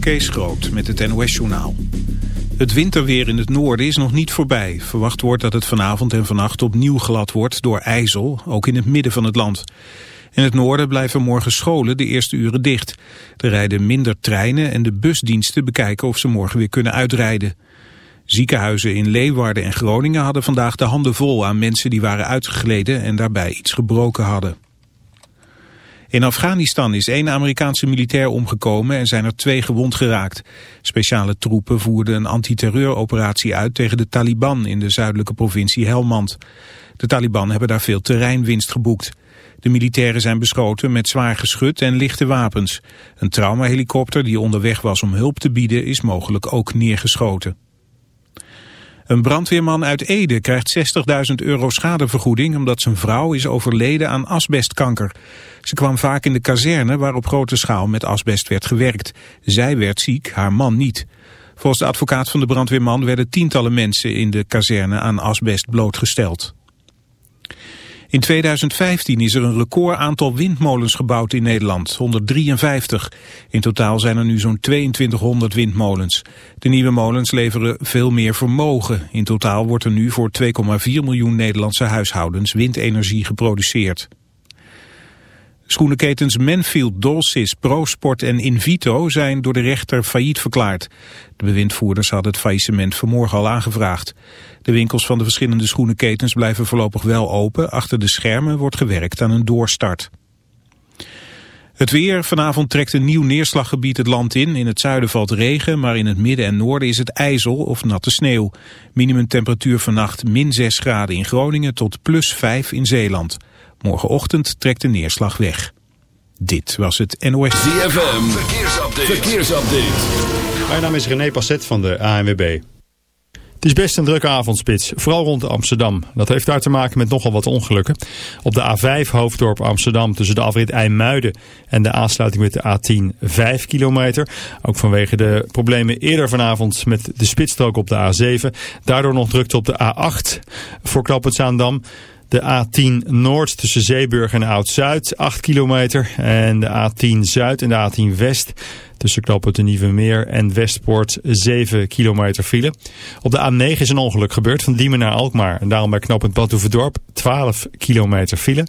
Kees Groot met het NOS-journaal. Het winterweer in het noorden is nog niet voorbij. Verwacht wordt dat het vanavond en vannacht opnieuw glad wordt door ijzel, ook in het midden van het land. In het noorden blijven morgen scholen de eerste uren dicht. Er rijden minder treinen en de busdiensten bekijken of ze morgen weer kunnen uitrijden. Ziekenhuizen in Leeuwarden en Groningen hadden vandaag de handen vol aan mensen die waren uitgegleden en daarbij iets gebroken hadden. In Afghanistan is één Amerikaanse militair omgekomen en zijn er twee gewond geraakt. Speciale troepen voerden een antiterreuroperatie uit tegen de Taliban in de zuidelijke provincie Helmand. De Taliban hebben daar veel terreinwinst geboekt. De militairen zijn beschoten met zwaar geschut en lichte wapens. Een traumahelikopter die onderweg was om hulp te bieden is mogelijk ook neergeschoten. Een brandweerman uit Ede krijgt 60.000 euro schadevergoeding omdat zijn vrouw is overleden aan asbestkanker. Ze kwam vaak in de kazerne waar op grote schaal met asbest werd gewerkt. Zij werd ziek, haar man niet. Volgens de advocaat van de brandweerman werden tientallen mensen in de kazerne aan asbest blootgesteld. In 2015 is er een record aantal windmolens gebouwd in Nederland, 153. In totaal zijn er nu zo'n 2200 windmolens. De nieuwe molens leveren veel meer vermogen. In totaal wordt er nu voor 2,4 miljoen Nederlandse huishoudens windenergie geproduceerd. Schoenenketens Manfield, Dolcis, ProSport en Invito zijn door de rechter failliet verklaard. De bewindvoerders hadden het faillissement vanmorgen al aangevraagd. De winkels van de verschillende schoenenketens blijven voorlopig wel open. Achter de schermen wordt gewerkt aan een doorstart. Het weer. Vanavond trekt een nieuw neerslaggebied het land in. In het zuiden valt regen, maar in het midden en noorden is het ijzel of natte sneeuw. Minimumtemperatuur vannacht min 6 graden in Groningen tot plus 5 in Zeeland. Morgenochtend trekt de neerslag weg. Dit was het NOS. ZFM. Verkeersupdate. Verkeersupdate. Mijn naam is René Passet van de ANWB. Het is best een drukke avondspits, vooral rond Amsterdam. Dat heeft daar te maken met nogal wat ongelukken. Op de A5 Hoofddorp Amsterdam tussen de afrit IJmuiden en de aansluiting met de A10 5 kilometer. Ook vanwege de problemen eerder vanavond met de spitsstrook op de A7. Daardoor nog drukte op de A8 voor Knoopend Zaandam. De A10 Noord tussen Zeeburg en Oud-Zuid, 8 kilometer. En de A10 Zuid en de A10 West tussen Knoppen Nieuwe Meer en Westpoort 7 kilometer file. Op de A9 is een ongeluk gebeurd van Diemen naar Alkmaar. En daarom bij knooppunt Badhoevedorp 12 kilometer file.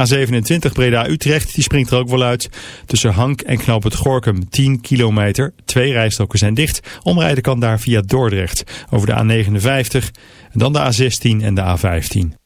A27 Breda-Utrecht, die springt er ook wel uit. Tussen Hank en knooppunt Gorkum 10 kilometer. Twee rijstroken zijn dicht. Omrijden kan daar via Dordrecht over de A59. En dan de A16 en de A15.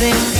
Dancing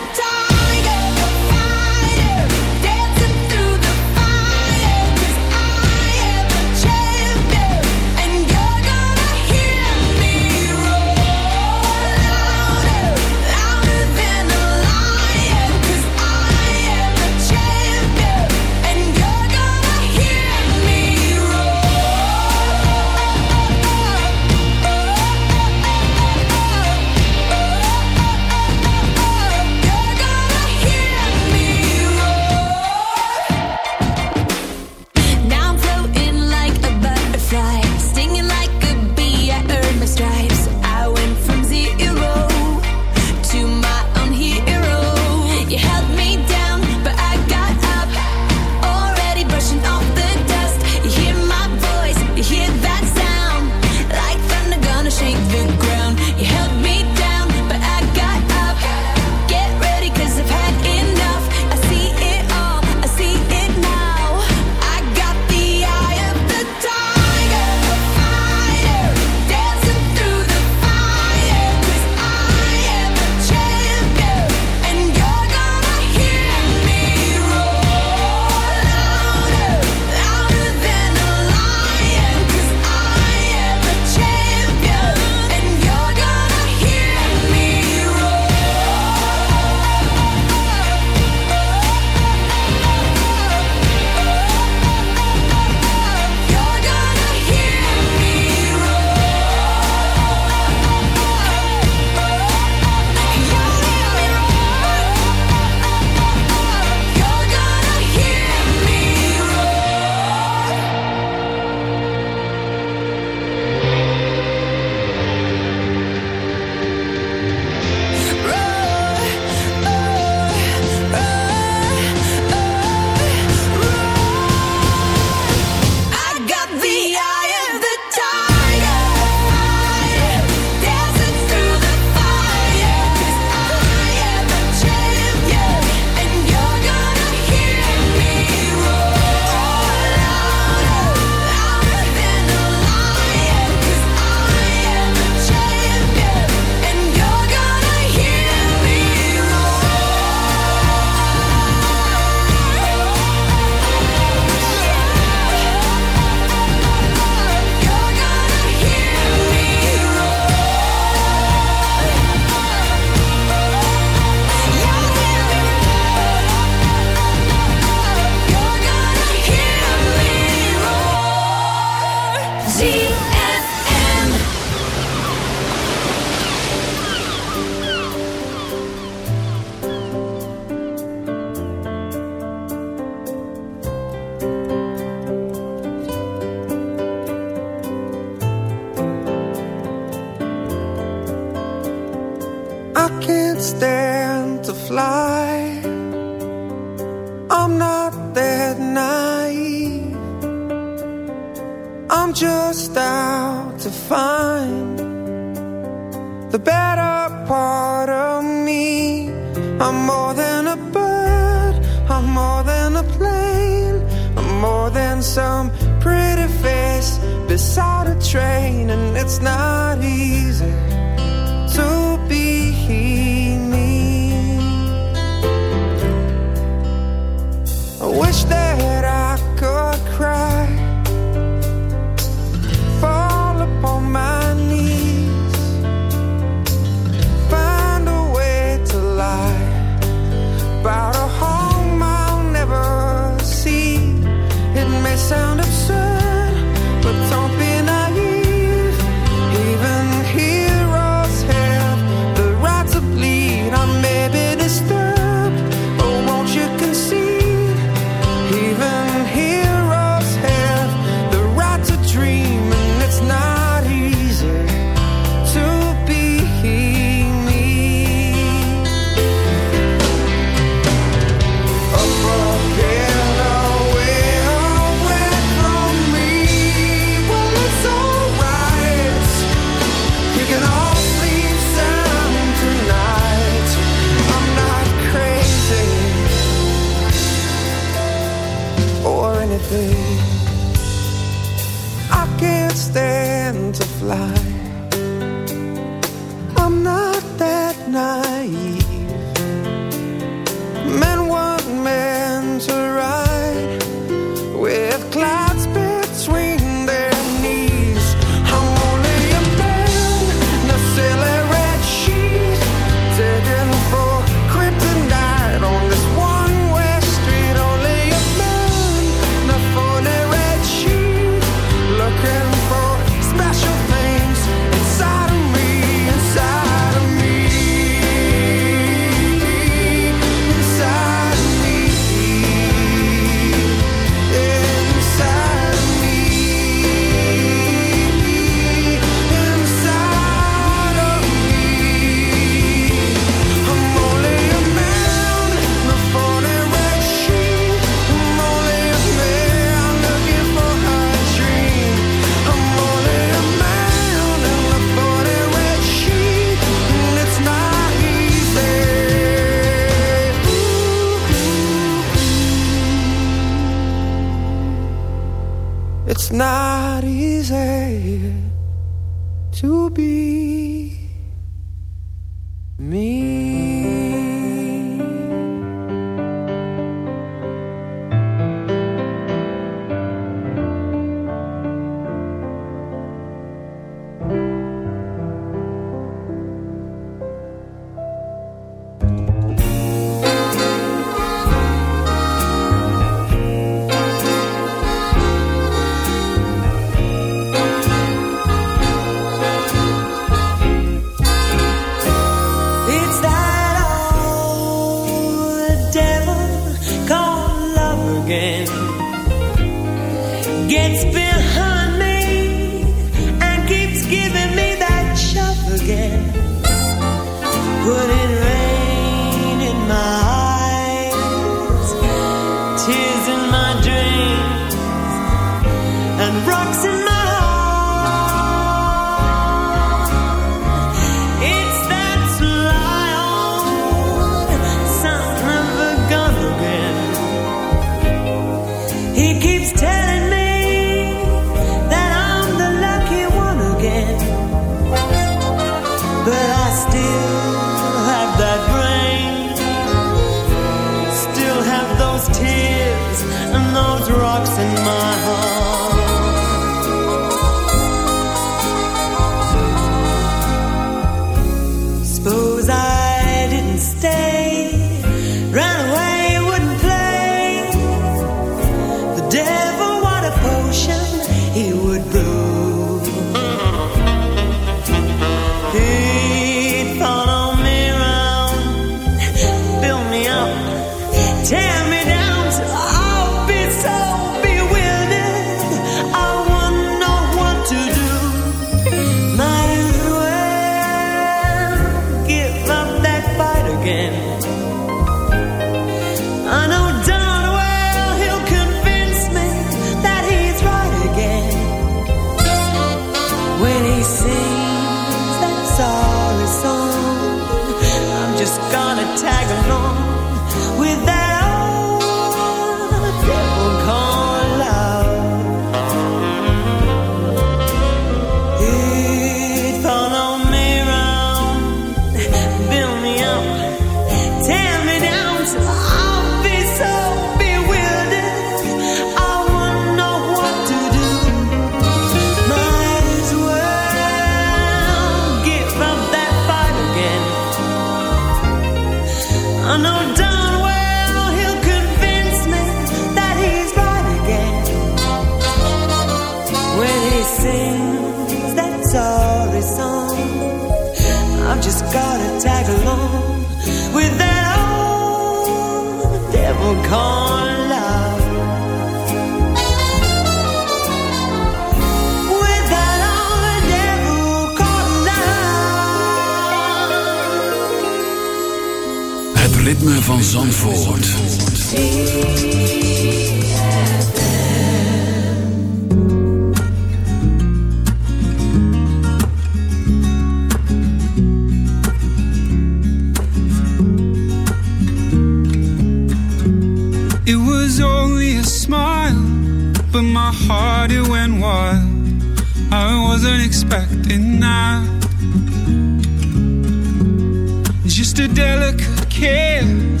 Just a delicate kiss,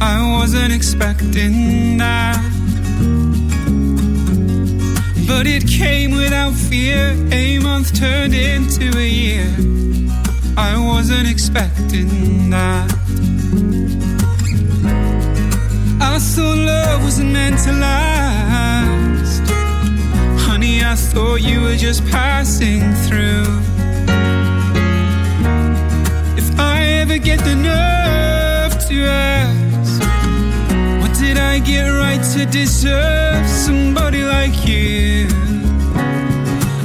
I wasn't expecting that. But it came without fear. A month turned into a year. I wasn't expecting that. I thought love wasn't meant to last. Honey, I thought you were just passing through. Deserve somebody like you?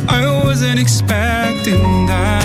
I wasn't expecting that.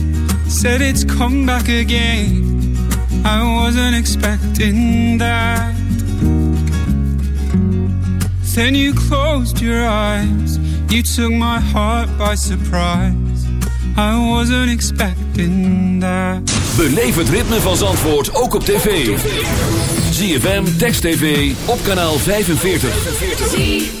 said it's come back again. I wasn't expecting that. Then you closed your eyes, you took my heart by surprise. I wasn't expecting that. Beleef het ritme van Zandvoort ook op TV. ZFM Text TV op kanaal 45. 45.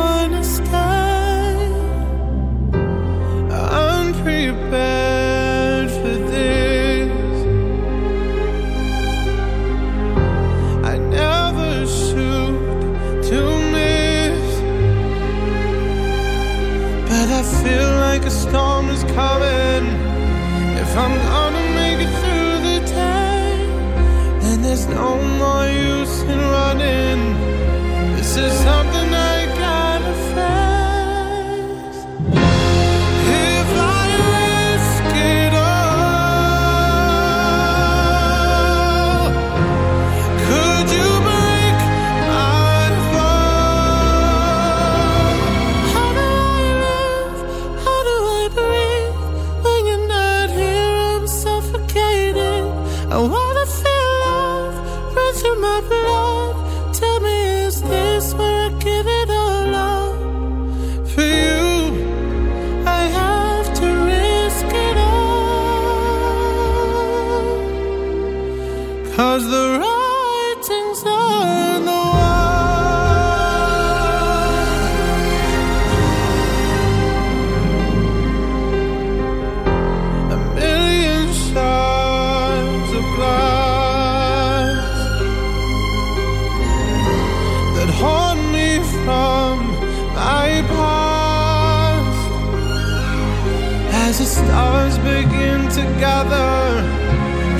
together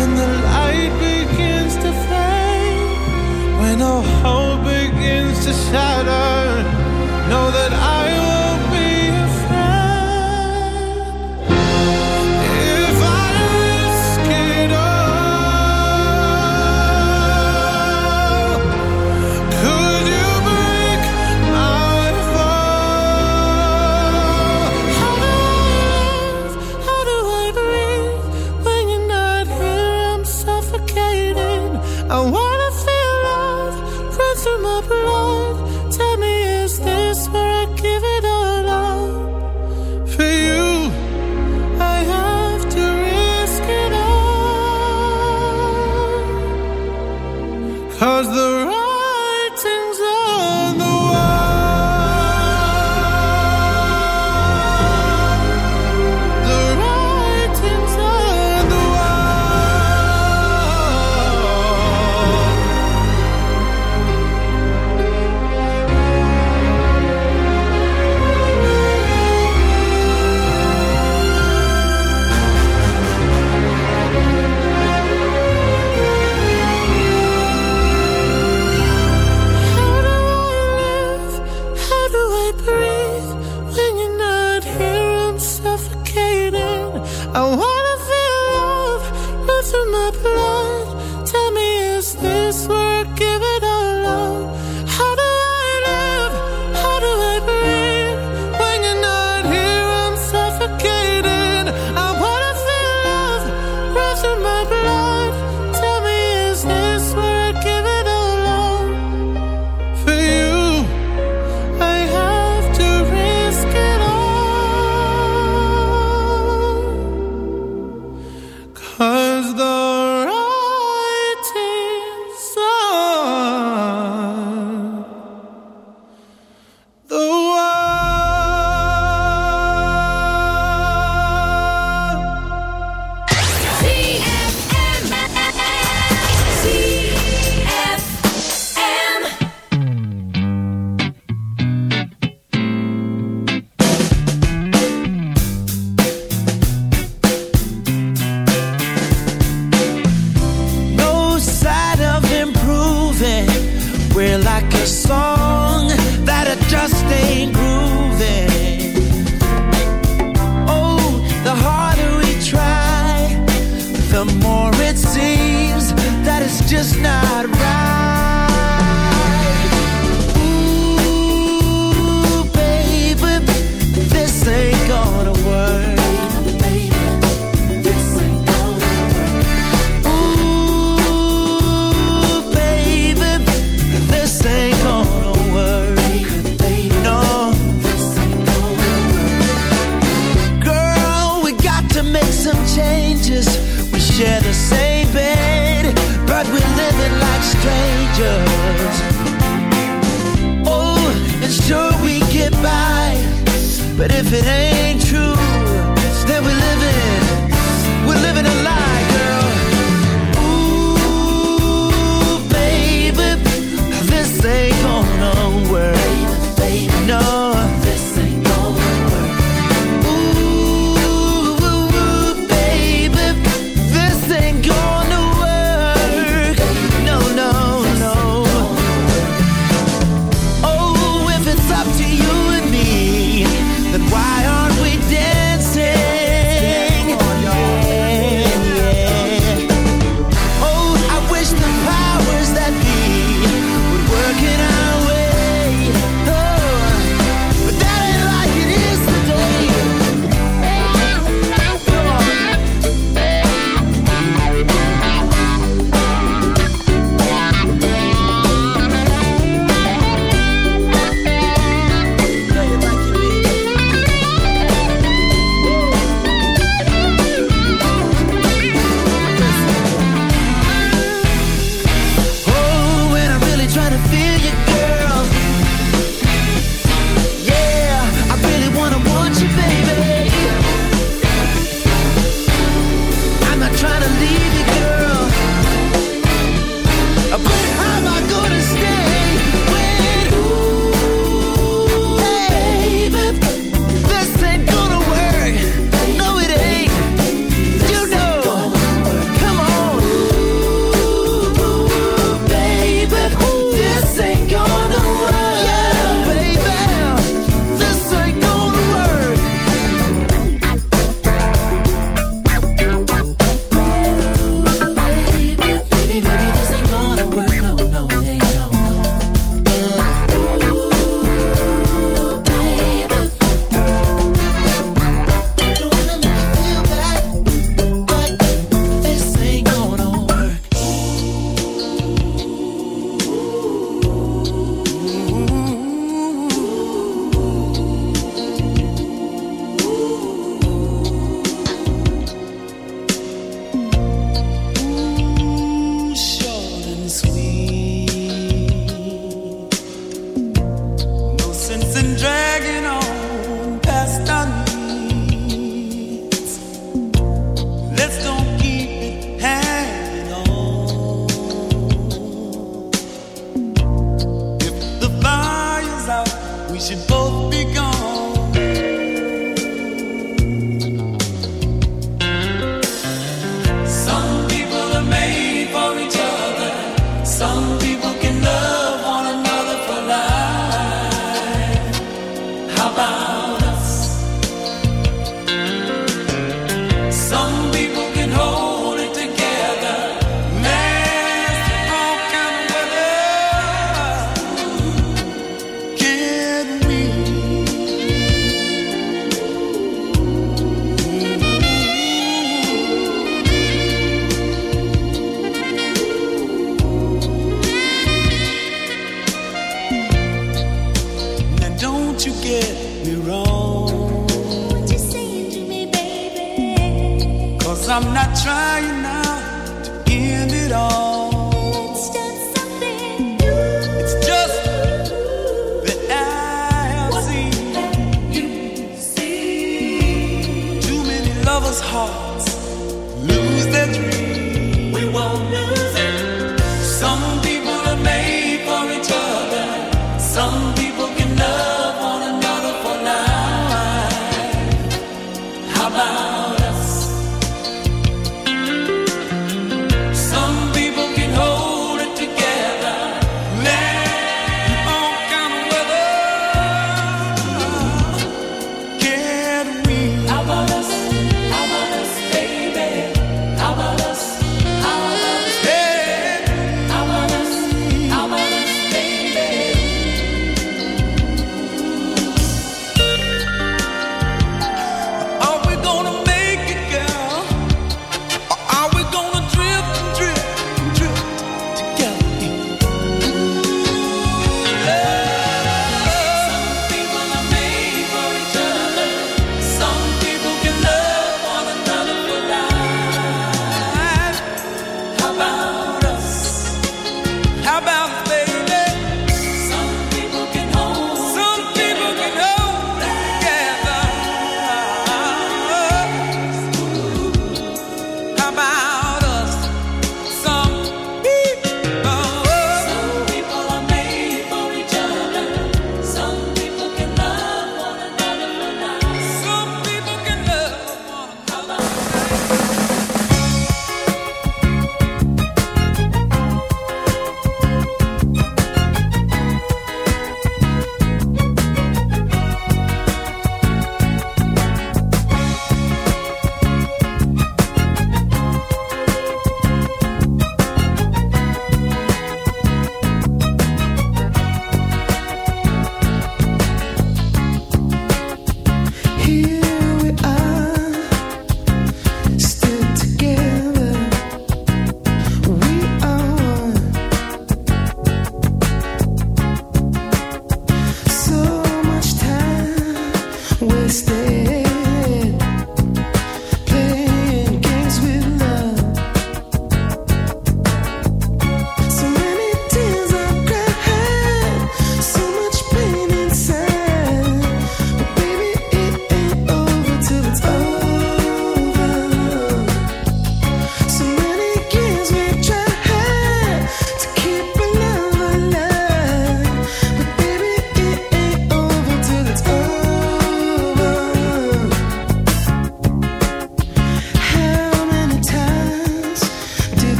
and the light begins to fade. When all hope begins to shatter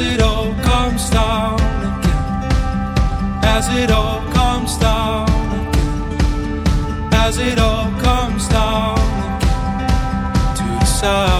it all comes down again, as it all comes down again, as it all comes down again. To the south.